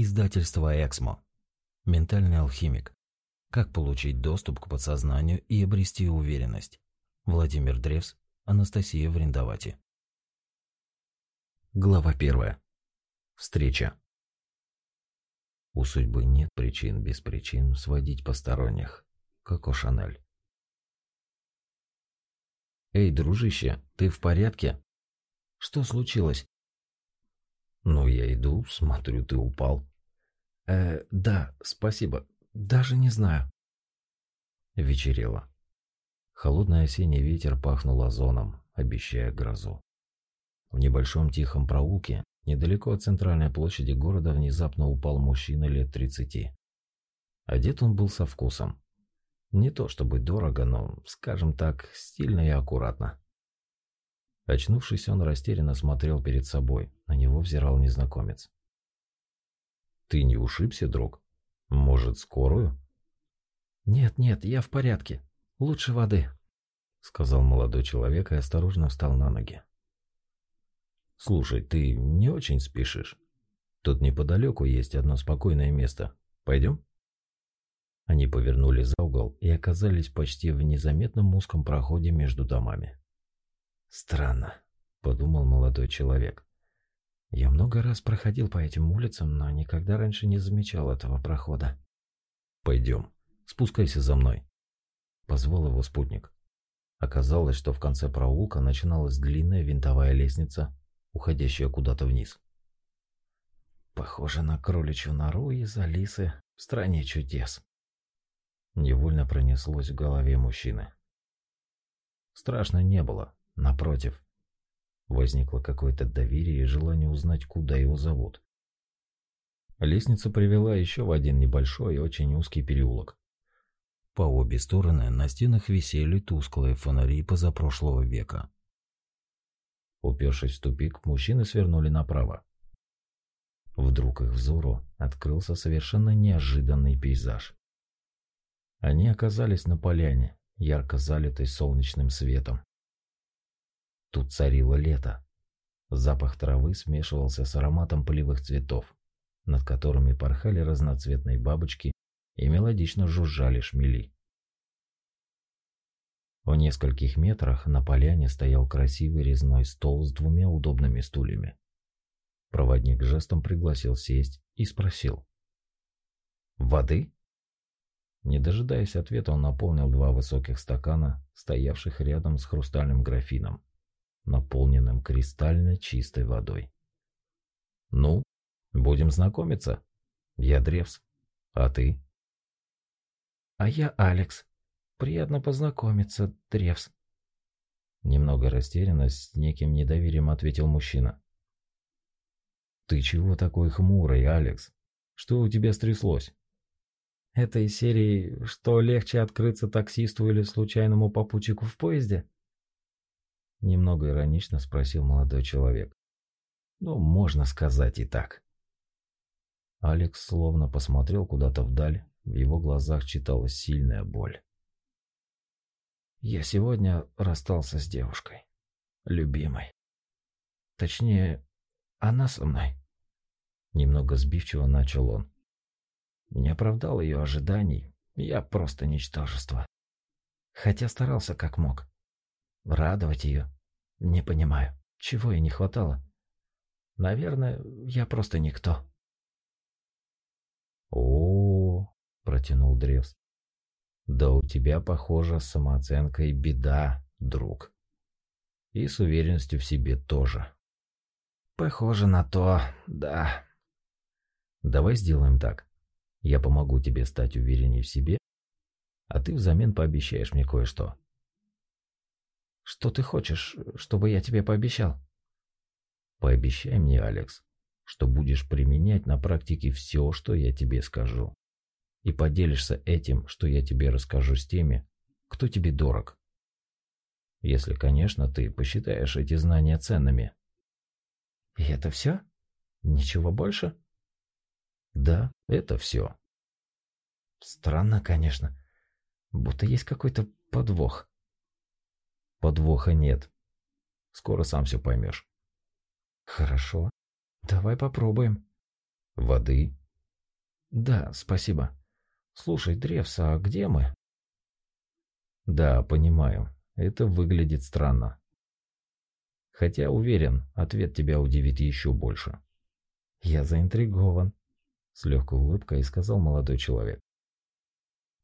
Издательство «Эксмо». Ментальный алхимик. Как получить доступ к подсознанию и обрести уверенность. Владимир Древс, Анастасия Вриндавати. Глава первая. Встреча. У судьбы нет причин без причин сводить посторонних. Коко Шанель. «Эй, дружище, ты в порядке?» «Что случилось?» «Ну, я иду, смотрю, ты упал». «Э, да, спасибо. Даже не знаю». Вечерело. Холодный осенний ветер пахнул озоном, обещая грозу. В небольшом тихом проулке, недалеко от центральной площади города, внезапно упал мужчина лет тридцати. Одет он был со вкусом. Не то чтобы дорого, но, скажем так, стильно и аккуратно. Очнувшись, он растерянно смотрел перед собой. На него взирал незнакомец. «Ты не ушибся, друг? Может, скорую?» «Нет, нет, я в порядке. Лучше воды», — сказал молодой человек и осторожно встал на ноги. «Слушай, ты не очень спешишь? Тут неподалеку есть одно спокойное место. Пойдем?» Они повернули за угол и оказались почти в незаметном узком проходе между домами. «Странно», — подумал молодой человек. «Я много раз проходил по этим улицам, но никогда раньше не замечал этого прохода». «Пойдем, спускайся за мной», — позвал его спутник. Оказалось, что в конце проулка начиналась длинная винтовая лестница, уходящая куда-то вниз. «Похоже на кроличью нору из Алисы в стране чудес», — невольно пронеслось в голове мужчины. Страшно не было, Напротив, возникло какое-то доверие и желание узнать, куда его зовут. Лестница привела еще в один небольшой и очень узкий переулок. По обе стороны на стенах висели тусклые фонари позапрошлого века. Упершись в тупик, мужчины свернули направо. Вдруг их взору открылся совершенно неожиданный пейзаж. Они оказались на поляне, ярко залитой солнечным светом. Тут царило лето. Запах травы смешивался с ароматом полевых цветов, над которыми порхали разноцветные бабочки и мелодично жужжали шмели. В нескольких метрах на поляне стоял красивый резной стол с двумя удобными стульями. Проводник жестом пригласил сесть и спросил. «Воды?» Не дожидаясь ответа, он наполнил два высоких стакана, стоявших рядом с хрустальным графином наполненным кристально чистой водой. «Ну, будем знакомиться. Я Древс. А ты?» «А я Алекс. Приятно познакомиться, Древс». Немного растерянно, с неким недоверием ответил мужчина. «Ты чего такой хмурый, Алекс? Что у тебя стряслось?» «Это из серии «Что легче открыться таксисту или случайному попутчику в поезде?» Немного иронично спросил молодой человек. Ну, можно сказать и так. Алекс словно посмотрел куда-то вдаль, в его глазах читалась сильная боль. Я сегодня расстался с девушкой, любимой. Точнее, она со мной. Немного сбивчиво начал он. Не оправдал ее ожиданий, я просто ничтожество. Хотя старался как мог. Радовать ее? Не понимаю, чего ей не хватало. Наверное, я просто никто. О, -о, -о протянул Древс. Да у тебя, похоже, с самооценкой беда, друг. И с уверенностью в себе тоже. Похоже на то, да. Давай сделаем так. Я помогу тебе стать увереннее в себе, а ты взамен пообещаешь мне кое-что. Что ты хочешь, чтобы я тебе пообещал? Пообещай мне, Алекс, что будешь применять на практике все, что я тебе скажу. И поделишься этим, что я тебе расскажу с теми, кто тебе дорог. Если, конечно, ты посчитаешь эти знания ценными. И это все? Ничего больше? Да, это все. Странно, конечно. Будто есть какой-то подвох. Подвоха нет. Скоро сам все поймешь. Хорошо. Давай попробуем. Воды Да, спасибо. Слушай, Древс, а где мы? Да, понимаю. Это выглядит странно. Хотя уверен, ответ тебя удивит еще больше. Я заинтригован, с легкой улыбкой сказал молодой человек.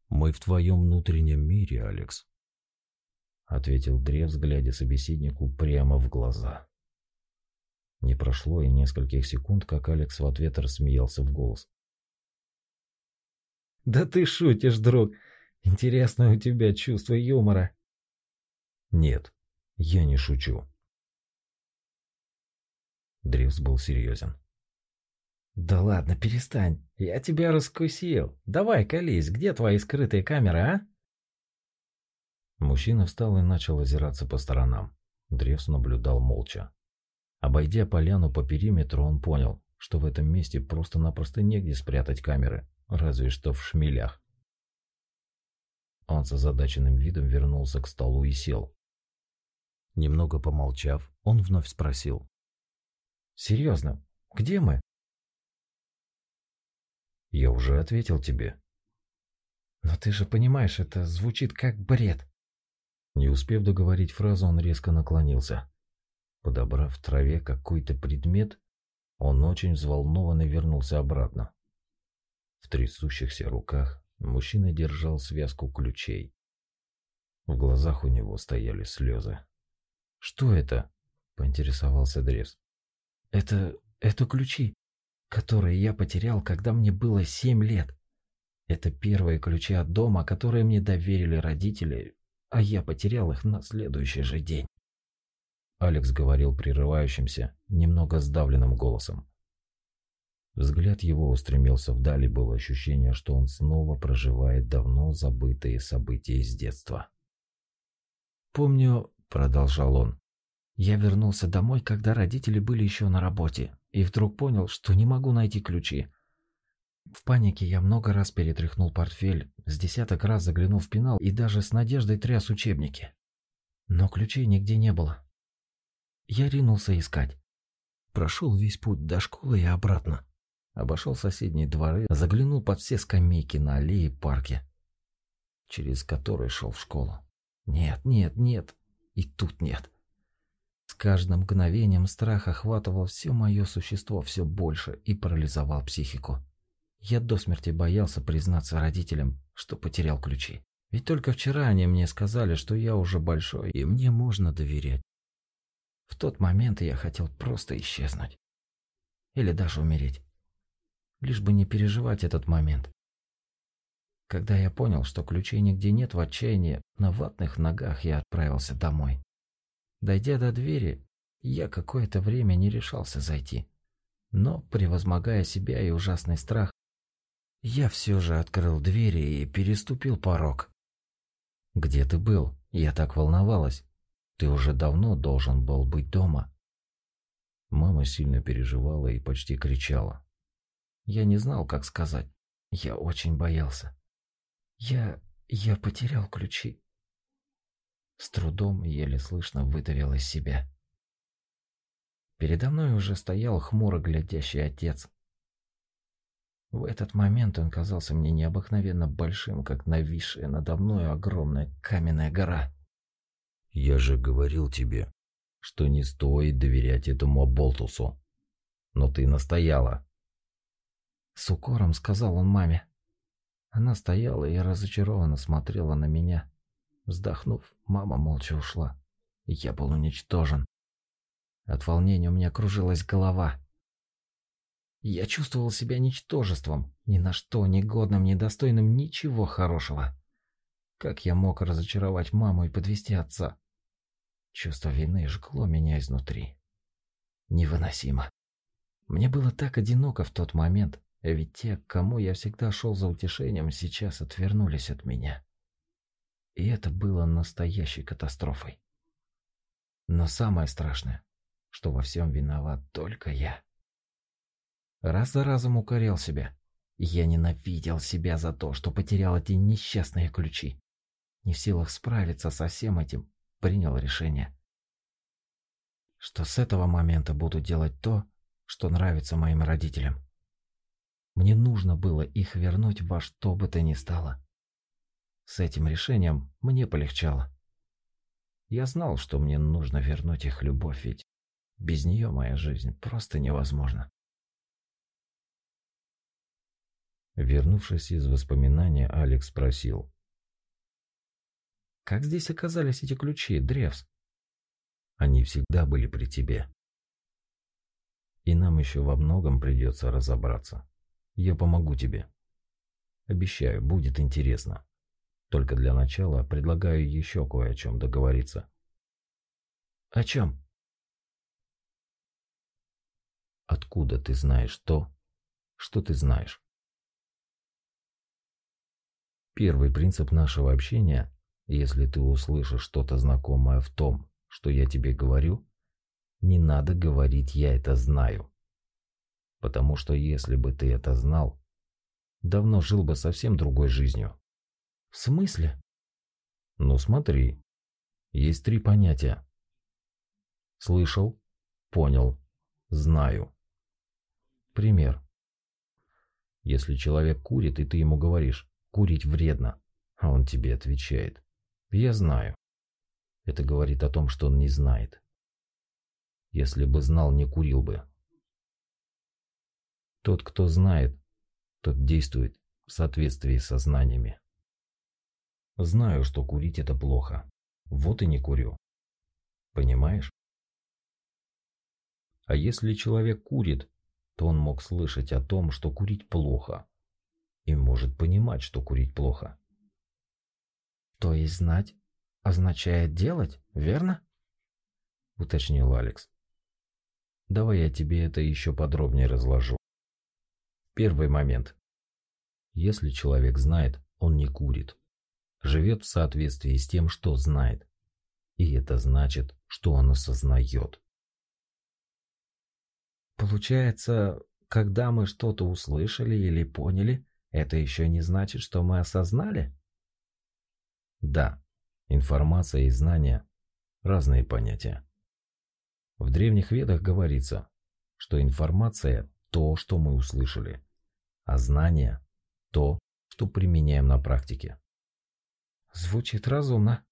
Мы в твоем внутреннем мире, Алекс, ответил Древс, глядя собеседнику прямо в глаза. Не прошло и нескольких секунд, как Алекс в ответ рассмеялся в голос. «Да ты шутишь, друг! Интересное у тебя чувство юмора!» «Нет, я не шучу». Древс был серьезен. «Да ладно, перестань. Я тебя раскусил. Давай, колись, где твои скрытые камеры, а?» Мужчина встал и начал озираться по сторонам. Древс наблюдал молча. Обойдя поляну по периметру, он понял, что в этом месте просто-напросто негде спрятать камеры, разве что в шмелях. Он с озадаченным видом вернулся к столу и сел. Немного помолчав, он вновь спросил. «Серьезно, где мы?» «Я уже ответил тебе». «Но ты же понимаешь, это звучит как бред». Не успев договорить фразу, он резко наклонился. Подобрав в траве какой-то предмет, он очень взволнованно вернулся обратно. В трясущихся руках мужчина держал связку ключей. В глазах у него стояли слезы. «Что это?» — поинтересовался Древс. «Это... это ключи, которые я потерял, когда мне было семь лет. Это первые ключи от дома, которые мне доверили родители, а я потерял их на следующий же день». Алекс говорил прерывающимся, немного сдавленным голосом. Взгляд его устремился вдали, было ощущение, что он снова проживает давно забытые события из детства. «Помню», — продолжал он, — «я вернулся домой, когда родители были еще на работе, и вдруг понял, что не могу найти ключи. В панике я много раз перетряхнул портфель, с десяток раз заглянул в пенал и даже с надеждой тряс учебники. Но ключей нигде не было. Я ринулся искать. Прошел весь путь до школы и обратно. Обошел соседние дворы, заглянул под все скамейки на аллее парке, через который шел в школу. Нет, нет, нет, и тут нет. С каждым мгновением страх охватывал все мое существо все больше и парализовал психику. Я до смерти боялся признаться родителям, что потерял ключи. Ведь только вчера они мне сказали, что я уже большой, и мне можно доверять. В тот момент я хотел просто исчезнуть. Или даже умереть. Лишь бы не переживать этот момент. Когда я понял, что ключей нигде нет в отчаянии, на ватных ногах я отправился домой. Дойдя до двери, я какое-то время не решался зайти. Но, превозмогая себя и ужасный страх, я все же открыл двери и переступил порог. «Где ты был? Я так волновалась. Ты уже давно должен был быть дома. Мама сильно переживала и почти кричала. Я не знал, как сказать. Я очень боялся. Я... я потерял ключи. С трудом, еле слышно, выдавил из себя. Передо мной уже стоял хмуро глядящий отец. В этот момент он казался мне необыкновенно большим, как нависшая надо мной огромная каменная гора. Я же говорил тебе, что не стоит доверять этому оболтусу. Но ты настояла. С укором сказал он маме. Она стояла и разочарованно смотрела на меня. Вздохнув, мама молча ушла. Я был уничтожен. От волнения у меня кружилась голова. Я чувствовал себя ничтожеством, ни на что негодным, недостойным ничего хорошего. Как я мог разочаровать маму и подвести отца? Чувство вины жгло меня изнутри. Невыносимо. Мне было так одиноко в тот момент, ведь те, к кому я всегда шел за утешением, сейчас отвернулись от меня. И это было настоящей катастрофой. Но самое страшное, что во всем виноват только я. Раз за разом укорял себя. Я ненавидел себя за то, что потерял эти несчастные ключи. Не в силах справиться со всем этим, принял решение, что с этого момента буду делать то, что нравится моим родителям. Мне нужно было их вернуть во что бы то ни стало. С этим решением мне полегчало. Я знал, что мне нужно вернуть их любовь, ведь без нее моя жизнь просто невозможна. Вернувшись из воспоминания, Алекс спросил. «Как здесь оказались эти ключи, Древс?» «Они всегда были при тебе. И нам еще во многом придется разобраться. Я помогу тебе. Обещаю, будет интересно. Только для начала предлагаю еще кое о чем договориться». «О чем?» «Откуда ты знаешь то, что ты знаешь?» Первый принцип нашего общения, если ты услышишь что-то знакомое в том, что я тебе говорю, не надо говорить «я это знаю». Потому что если бы ты это знал, давно жил бы совсем другой жизнью. В смысле? Ну смотри, есть три понятия. Слышал, понял, знаю. Пример. Если человек курит, и ты ему говоришь Курить вредно. А он тебе отвечает. Я знаю. Это говорит о том, что он не знает. Если бы знал, не курил бы. Тот, кто знает, тот действует в соответствии со знаниями. Знаю, что курить это плохо. Вот и не курю. Понимаешь? А если человек курит, то он мог слышать о том, что курить плохо, и может понимать, что курить плохо. То есть знать означает делать, верно? Уточнил Алекс. Давай я тебе это еще подробнее разложу. Первый момент. Если человек знает, он не курит. Живет в соответствии с тем, что знает. И это значит, что он осознает. Получается, когда мы что-то услышали или поняли, это еще не значит, что мы осознали? Да, информация и знания – разные понятия. В древних ведах говорится, что информация – то, что мы услышали, а знание – то, что применяем на практике. Звучит разумно.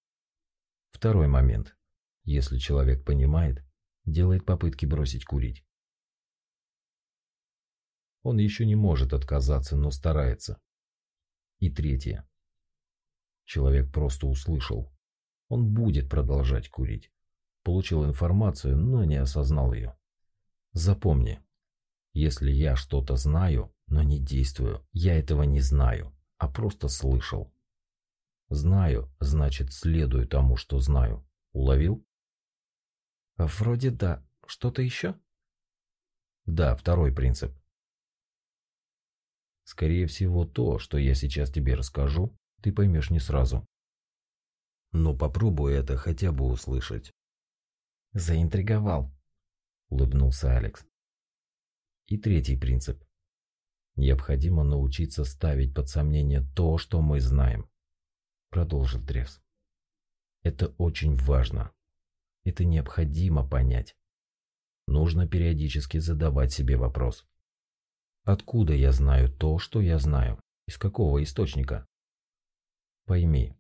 Второй момент. Если человек понимает, делает попытки бросить курить. Он еще не может отказаться, но старается. И третье. Человек просто услышал. Он будет продолжать курить. Получил информацию, но не осознал ее. Запомни, если я что-то знаю, но не действую, я этого не знаю, а просто слышал. Знаю, значит, следую тому, что знаю. Уловил? Вроде да. Что-то еще? Да, второй принцип. Скорее всего, то, что я сейчас тебе расскажу, ты поймешь не сразу. Но попробуй это хотя бы услышать. Заинтриговал, улыбнулся Алекс. И третий принцип. Необходимо научиться ставить под сомнение то, что мы знаем. Продолжил Древс. Это очень важно. Это необходимо понять. Нужно периодически задавать себе вопрос. Откуда я знаю то, что я знаю? Из какого источника? Пойми,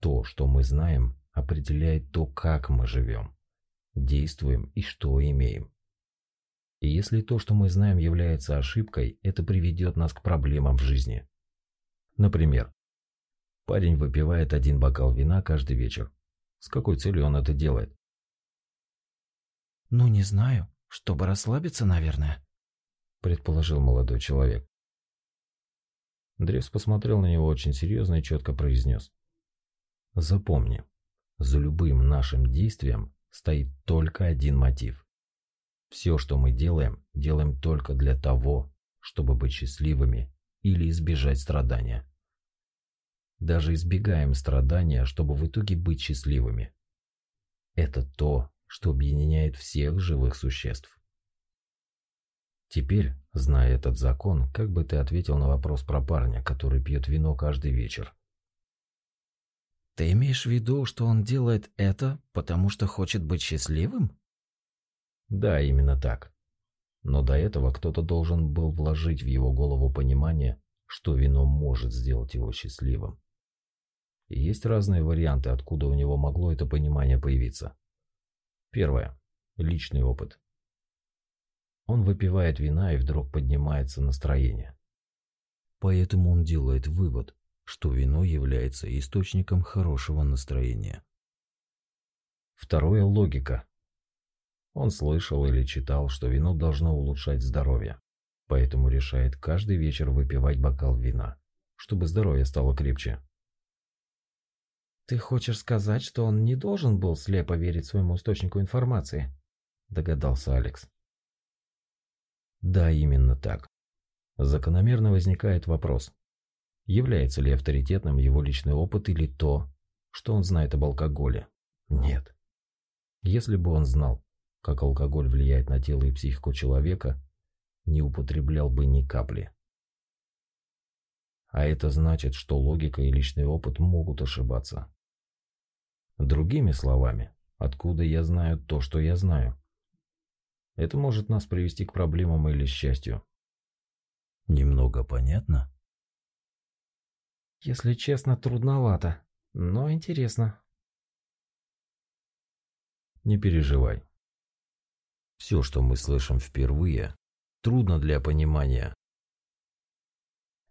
то, что мы знаем, определяет то, как мы живем, действуем и что имеем. И если то, что мы знаем, является ошибкой, это приведет нас к проблемам в жизни. Например, парень выпивает один бокал вина каждый вечер. С какой целью он это делает? Ну, не знаю. Чтобы расслабиться, наверное предположил молодой человек. Древс посмотрел на него очень серьезно и четко произнес. Запомни, за любым нашим действием стоит только один мотив. Все, что мы делаем, делаем только для того, чтобы быть счастливыми или избежать страдания. Даже избегаем страдания, чтобы в итоге быть счастливыми. Это то, что объединяет всех живых существ. Теперь, зная этот закон, как бы ты ответил на вопрос про парня, который пьет вино каждый вечер? Ты имеешь в виду, что он делает это, потому что хочет быть счастливым? Да, именно так. Но до этого кто-то должен был вложить в его голову понимание, что вино может сделать его счастливым. И есть разные варианты, откуда у него могло это понимание появиться. Первое. Личный опыт. Он выпивает вина и вдруг поднимается настроение. Поэтому он делает вывод, что вино является источником хорошего настроения. Второе – логика. Он слышал или читал, что вино должно улучшать здоровье, поэтому решает каждый вечер выпивать бокал вина, чтобы здоровье стало крепче. «Ты хочешь сказать, что он не должен был слепо верить своему источнику информации?» – догадался Алекс. Да, именно так. Закономерно возникает вопрос, является ли авторитетным его личный опыт или то, что он знает об алкоголе? Нет. Если бы он знал, как алкоголь влияет на тело и психику человека, не употреблял бы ни капли. А это значит, что логика и личный опыт могут ошибаться. Другими словами, откуда я знаю то, что я знаю? Это может нас привести к проблемам или счастью. Немного понятно? Если честно, трудновато, но интересно. Не переживай. Все, что мы слышим впервые, трудно для понимания.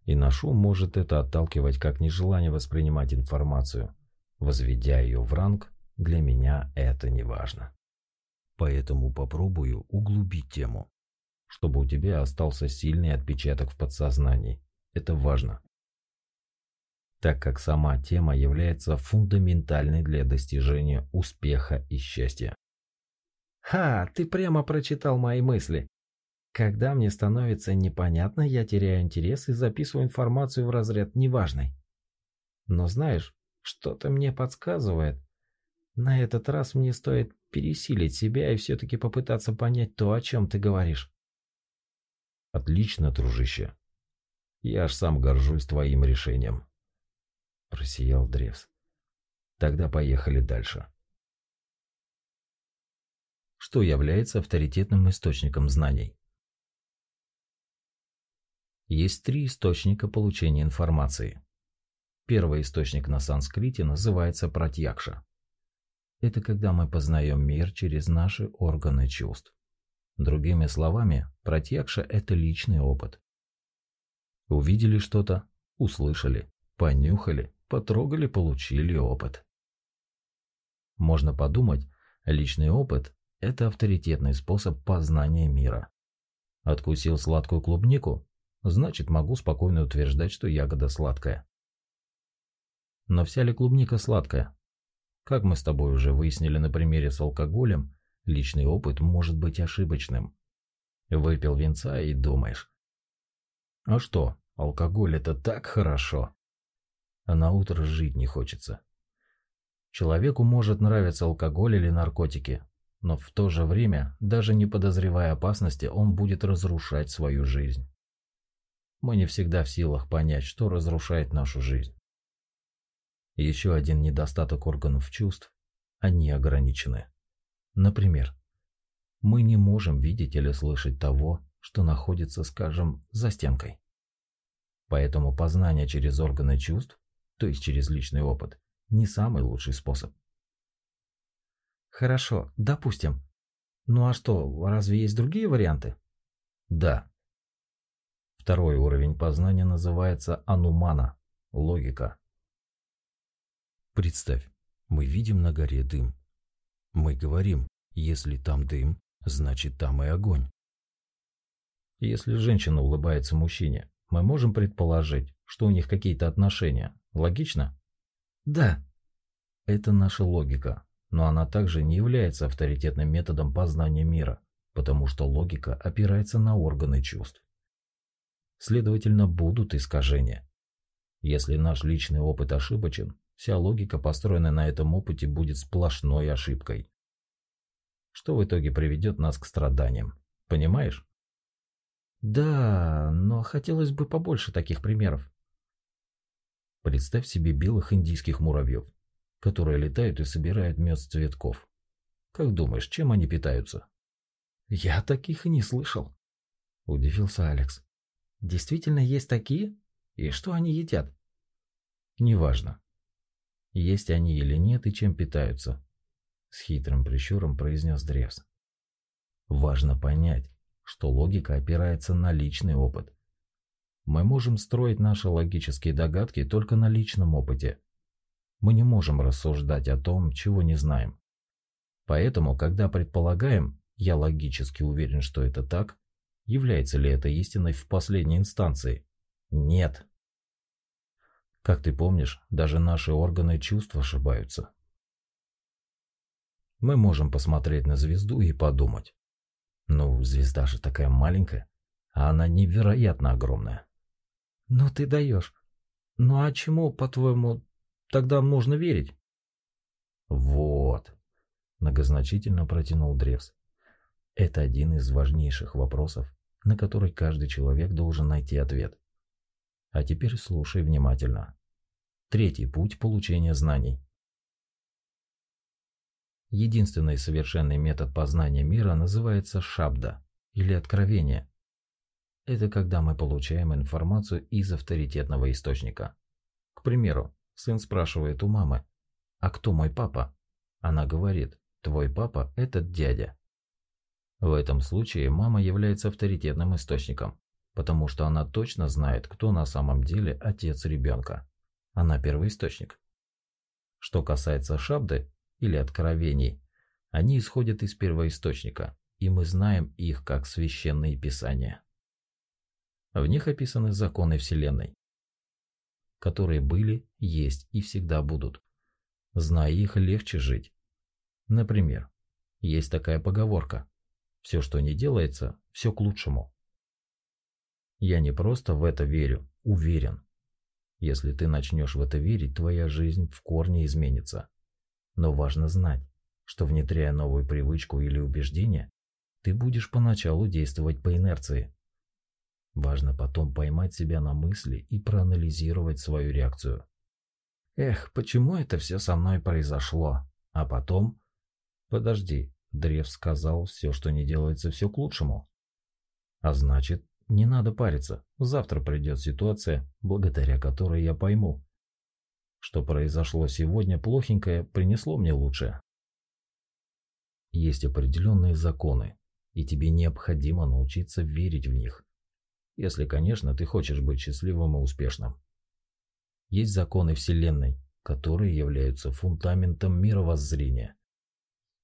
И наш ум может это отталкивать как нежелание воспринимать информацию. Возведя ее в ранг, для меня это не важно. Поэтому попробую углубить тему, чтобы у тебя остался сильный отпечаток в подсознании. Это важно. Так как сама тема является фундаментальной для достижения успеха и счастья. Ха, ты прямо прочитал мои мысли. Когда мне становится непонятно, я теряю интерес и записываю информацию в разряд неважной. Но знаешь, что-то мне подсказывает. На этот раз мне стоит пересилить себя и все-таки попытаться понять то, о чем ты говоришь. Отлично, дружище. Я аж сам горжусь твоим решением. Просиял Древс. Тогда поехали дальше. Что является авторитетным источником знаний? Есть три источника получения информации. Первый источник на санскрите называется пратьякша. Это когда мы познаем мир через наши органы чувств. Другими словами, пратьякша – это личный опыт. Увидели что-то, услышали, понюхали, потрогали, получили опыт. Можно подумать, личный опыт – это авторитетный способ познания мира. Откусил сладкую клубнику, значит могу спокойно утверждать, что ягода сладкая. Но вся ли клубника сладкая? Как мы с тобой уже выяснили на примере с алкоголем, личный опыт может быть ошибочным. Выпил винца и думаешь. А что, алкоголь это так хорошо. А на утро жить не хочется. Человеку может нравиться алкоголь или наркотики, но в то же время, даже не подозревая опасности, он будет разрушать свою жизнь. Мы не всегда в силах понять, что разрушает нашу жизнь. Еще один недостаток органов чувств – они ограничены. Например, мы не можем видеть или слышать того, что находится, скажем, за стенкой. Поэтому познание через органы чувств, то есть через личный опыт, не самый лучший способ. Хорошо, допустим. Ну а что, разве есть другие варианты? Да. Второй уровень познания называется анумана – логика. Представь, мы видим на горе дым. Мы говорим, если там дым, значит там и огонь. Если женщина улыбается мужчине, мы можем предположить, что у них какие-то отношения. Логично? Да. Это наша логика, но она также не является авторитетным методом познания мира, потому что логика опирается на органы чувств. Следовательно, будут искажения. Если наш личный опыт ошибочен, Вся логика, построенная на этом опыте, будет сплошной ошибкой. Что в итоге приведет нас к страданиям. Понимаешь? Да, но хотелось бы побольше таких примеров. Представь себе белых индийских муравьев, которые летают и собирают мед с цветков. Как думаешь, чем они питаются? Я таких и не слышал. – удивился Алекс. «Действительно есть такие? И что они едят?» «Неважно. Есть они или нет и чем питаются», – с хитрым прищуром произнес Древс. «Важно понять, что логика опирается на личный опыт. Мы можем строить наши логические догадки только на личном опыте. Мы не можем рассуждать о том, чего не знаем. Поэтому, когда предполагаем, я логически уверен, что это так, является ли это истиной в последней инстанции? Нет. Как ты помнишь, даже наши органы чувств ошибаются. Мы можем посмотреть на звезду и подумать. Ну, звезда же такая маленькая, а она невероятно огромная. Ну ты даешь. Ну а чему, по-твоему, тогда можно верить? Вот, многозначительно протянул Древс. Это один из важнейших вопросов, на который каждый человек должен найти ответ. А теперь слушай внимательно. Третий путь получения знаний. Единственный совершенный метод познания мира называется шабда или откровение. Это когда мы получаем информацию из авторитетного источника. К примеру, сын спрашивает у мамы, «А кто мой папа?» Она говорит, «Твой папа – этот дядя». В этом случае мама является авторитетным источником, потому что она точно знает, кто на самом деле отец ребенка. Она первоисточник. Что касается шабды или откровений, они исходят из первоисточника, и мы знаем их как священные писания. В них описаны законы Вселенной, которые были, есть и всегда будут. Зная их, легче жить. Например, есть такая поговорка «Все, что не делается, все к лучшему». Я не просто в это верю, уверен. Если ты начнешь в это верить, твоя жизнь в корне изменится. Но важно знать, что внедряя новую привычку или убеждение, ты будешь поначалу действовать по инерции, Важно потом поймать себя на мысли и проанализировать свою реакцию. Эх, почему это все со мной произошло? А потом... Подожди, Древ сказал, все, что не делается, все к лучшему. А значит, не надо париться. Завтра придет ситуация, благодаря которой я пойму, что произошло сегодня плохенькое принесло мне лучшее. Есть определенные законы, и тебе необходимо научиться верить в них. Если, конечно, ты хочешь быть счастливым и успешным. Есть законы Вселенной, которые являются фундаментом мировоззрения.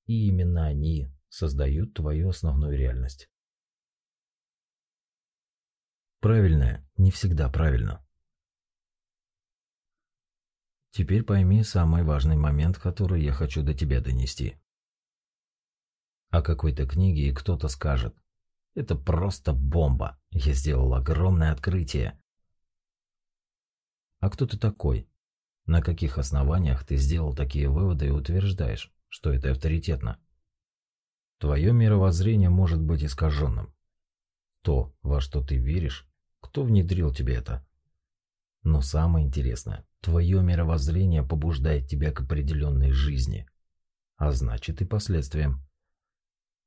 И именно они создают твою основную реальность. Правильное не всегда правильно. Теперь пойми самый важный момент, который я хочу до тебя донести. О какой-то книге кто-то скажет, это просто бомба. Я сделал огромное открытие. А кто ты такой? На каких основаниях ты сделал такие выводы и утверждаешь, что это авторитетно? Твое мировоззрение может быть искаженным. То, во что ты веришь, кто внедрил тебе это? Но самое интересное, твое мировоззрение побуждает тебя к определенной жизни, а значит и последствиям.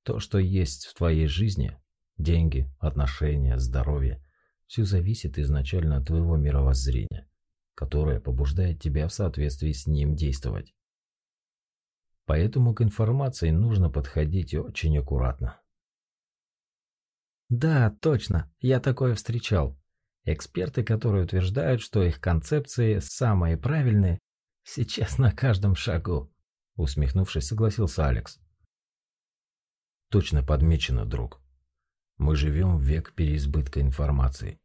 То, что есть в твоей жизни, Деньги, отношения, здоровье – все зависит изначально от твоего мировоззрения, которое побуждает тебя в соответствии с ним действовать. Поэтому к информации нужно подходить очень аккуратно. Да, точно, я такое встречал. Эксперты, которые утверждают, что их концепции самые правильные, сейчас на каждом шагу. Усмехнувшись, согласился Алекс. Точно подмечено, друг. Мы живем в век переизбытка информации.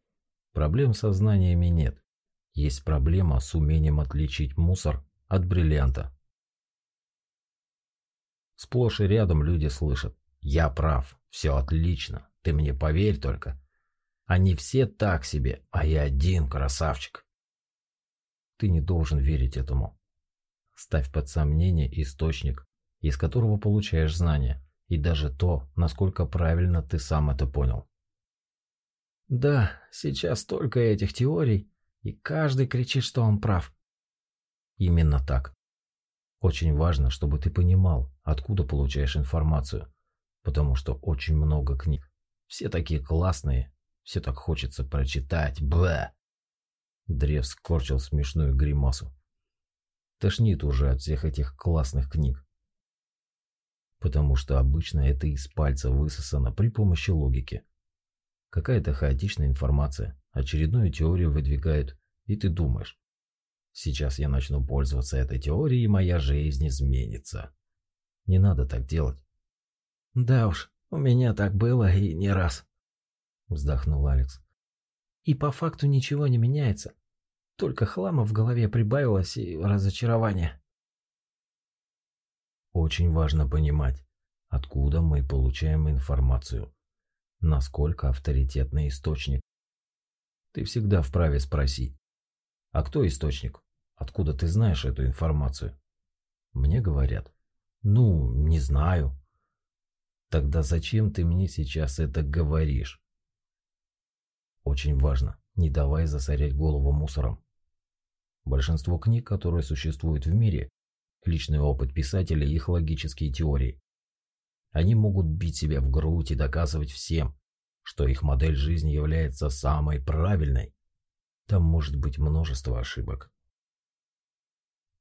Проблем со знаниями нет. Есть проблема с умением отличить мусор от бриллианта. Сплошь и рядом люди слышат «Я прав, все отлично, ты мне поверь только». Они все так себе, а я один красавчик. Ты не должен верить этому. Ставь под сомнение источник, из которого получаешь знания и даже то, насколько правильно ты сам это понял. Да, сейчас столько этих теорий, и каждый кричит, что он прав. Именно так. Очень важно, чтобы ты понимал, откуда получаешь информацию, потому что очень много книг, Все такие классные. Все так хочется прочитать. Бля. Древ скорчил смешную гримасу. Тошнит уже от всех этих классных книг. Потому что обычно это из пальца высосано при помощи логики. Какая-то хаотичная информация, очередную теорию выдвигают, и ты думаешь. Сейчас я начну пользоваться этой теорией, и моя жизнь изменится. Не надо так делать. Да уж, у меня так было и не раз. Вздохнул Алекс. И по факту ничего не меняется. Только хлама в голове прибавилось и разочарование. Очень важно понимать, откуда мы получаем информацию. Насколько авторитетный источник. Ты всегда вправе спросить. А кто источник? Откуда ты знаешь эту информацию? Мне говорят. Ну, не знаю. Тогда зачем ты мне сейчас это говоришь? Очень важно, не давай засорять голову мусором. Большинство книг, которые существуют в мире, личный опыт писателя и их логические теории. Они могут бить себя в грудь и доказывать всем, что их модель жизни является самой правильной. Там может быть множество ошибок.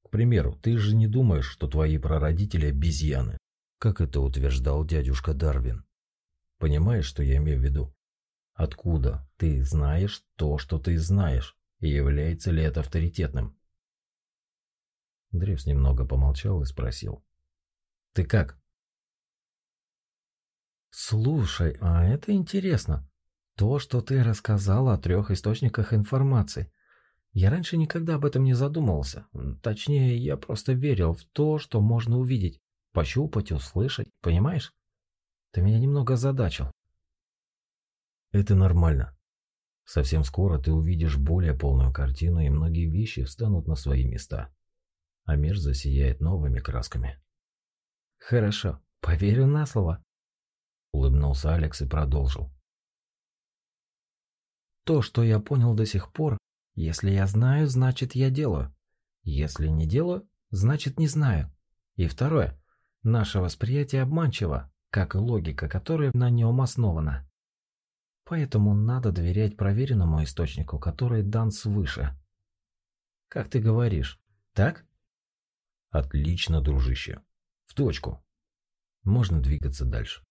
К примеру, ты же не думаешь, что твои прародители обезьяны, как это утверждал дядюшка Дарвин. Понимаешь, что я имею в виду? Откуда ты знаешь то, что ты знаешь, и является ли это авторитетным? Древс немного помолчал и спросил. «Ты как?» «Слушай, а это интересно. То, что ты рассказал о трех источниках информации. Я раньше никогда об этом не задумывался. Точнее, я просто верил в то, что можно увидеть, пощупать, услышать, понимаешь? Ты меня немного озадачил. Это нормально. Совсем скоро ты увидишь более полную картину, и многие вещи встанут на свои места. А мир засияет новыми красками. Хорошо, поверю на слово. Улыбнулся Алекс и продолжил. То, что я понял до сих пор, если я знаю, значит я делаю. Если не делаю, значит не знаю. И второе. Наше восприятие обманчиво, как и логика, которая на нем основана. Поэтому надо доверять проверенному источнику, который дан свыше. Как ты говоришь, так? Отлично, дружище. В точку. Можно двигаться дальше.